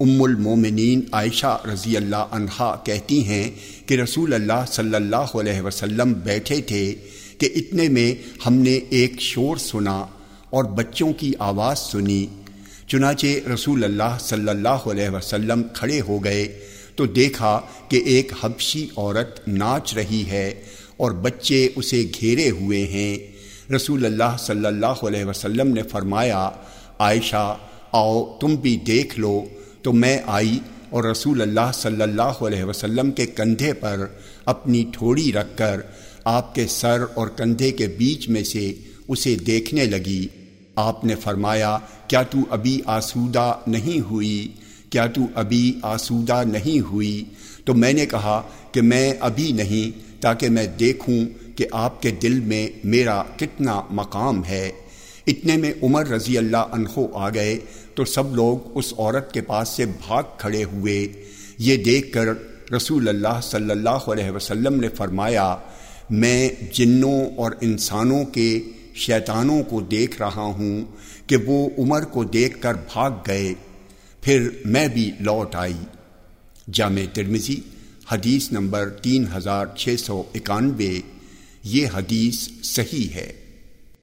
ام المومنین عائشہ رضی اللہ عنہا کہتی ہیں کہ رسول اللہ صلی اللہ علیہ وسلم بیٹھے تھے کہ اتنے میں ہم نے ایک شور سنا اور بچوں کی آواز سنی۔ چنانچہ رسول اللہ صلی اللہ علیہ وسلم کھڑے ہو گئے تو دیکھا کہ ایک حبشی عورت ناچ رہی ہے اور بچے اسے گھیرے ہوئے ہیں۔ رسول اللہ صلی اللہ علیہ وسلم نے فرمایا، عائشہ، آؤ تم بھی دیکھ لو۔ تو میں آئی اور رسول اللہ صلی اللہ علیہ وسلم کے کندھے پر اپنی تھوڑی رکھ کر آپ کے سر اور کندھے کے بیچ میں سے اسے دیکھنے لگی۔ آپ نے فرمایا، کیا تو ابھی آسودہ نہیں ہوئی؟ کیا تو ابھی آسودہ نہیں ہوئی؟ تو میں نے کہا کہ میں ابھی نہیں، تاکہ میں دیکھوں کہ آپ کے دل میں میرا کتنا مقام ہے۔ اتنے میں عمر رضی اللہ عنہ آ گئے تو سب لوگ اس عورت کے پاس سے بھاگ کھڑے ہوئے۔ یہ دیکھ کر رسول اللہ صلی اللہ علیہ وسلم نے فرمایا، میں جنوں اور انسانوں کے شیطانوں کو دیکھ رہا ہوں کہ وہ عمر کو دیکھ کر بھاگ گئے۔ پھر میں بھی لوٹ آئی۔ جامع ترمزی حدیث نمبر تین ہزار چھ سو اکانوے۔ یہ حدیث صحیح ہے۔